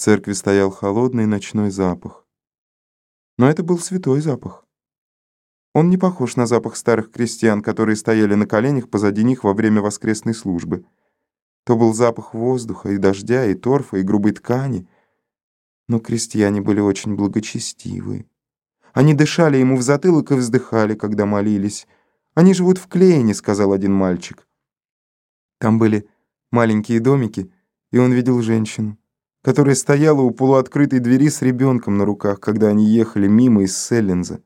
церкви стоял холодный ночной запах. Но это был святой запах. Он не похож на запах старых крестьян, которые стояли на коленях позади них во время воскресной службы. То был запах воздуха и дождя, и торфа, и грубой ткани. Но крестьяне были очень благочестивы. Они дышали ему в затылок и вздыхали, когда молились. «Они живут в Клейне», — сказал один мальчик. Там были маленькие домики, и он видел женщину, которая стояла у полуоткрытой двери с ребенком на руках, когда они ехали мимо из Селлинза.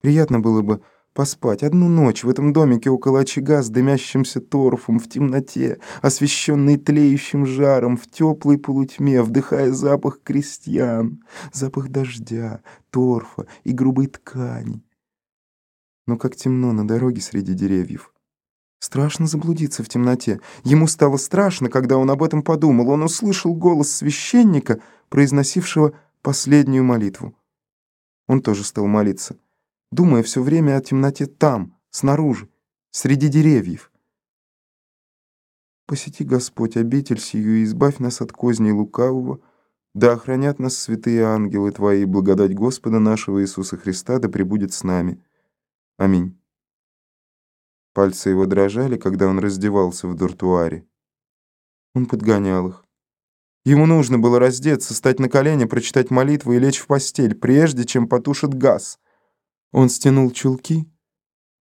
Приятно было бы поспать одну ночь в этом домике около очага с дымящимся торфом в темноте, освещенный тлеющим жаром, в теплой полутьме, вдыхая запах крестьян, запах дождя, торфа и грубой ткани. Но как темно на дороге среди деревьев. Страшно заблудиться в темноте. Ему стало страшно, когда он об этом подумал. Он услышал голос священника, произносившего последнюю молитву. Он тоже стал молиться думая все время о темноте там, снаружи, среди деревьев. Посети, Господь, обитель сию и избавь нас от козней лукавого, да охранят нас святые ангелы Твои, благодать Господа нашего Иисуса Христа да пребудет с нами. Аминь. Пальцы его дрожали, когда он раздевался в дуртуаре. Он подгонял их. Ему нужно было раздеться, стать на колени, прочитать молитву и лечь в постель, прежде чем потушит газ — он стянул чулки,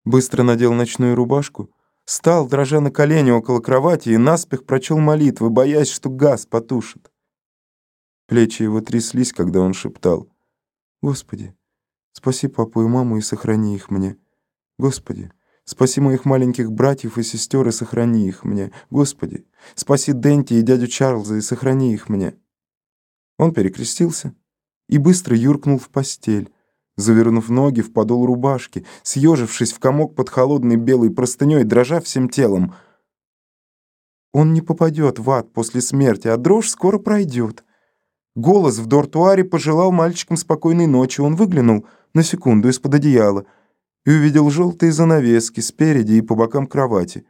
быстро надел ночную рубашку, стал, дрожа на колени около кровати, и наспех прочел молитвы, боясь, что газ потушит. Плечи его тряслись, когда он шептал. «Господи, спаси папу и маму и сохрани их мне. Господи, спаси моих маленьких братьев и сестер и сохрани их мне. Господи, спаси Денти и дядю Чарльза и сохрани их мне». Он перекрестился и быстро юркнул в постель, завернув ноги в подол рубашки, съежившись в комок под холодной белой простыней, дрожа всем телом. Он не попадет в ад после смерти, а дрожь скоро пройдет. Голос в дортуаре пожелал мальчикам спокойной ночи. Он выглянул на секунду из-под одеяла и увидел желтые занавески спереди и по бокам кровати,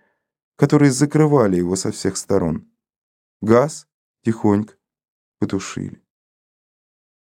которые закрывали его со всех сторон. Газ тихонько потушили.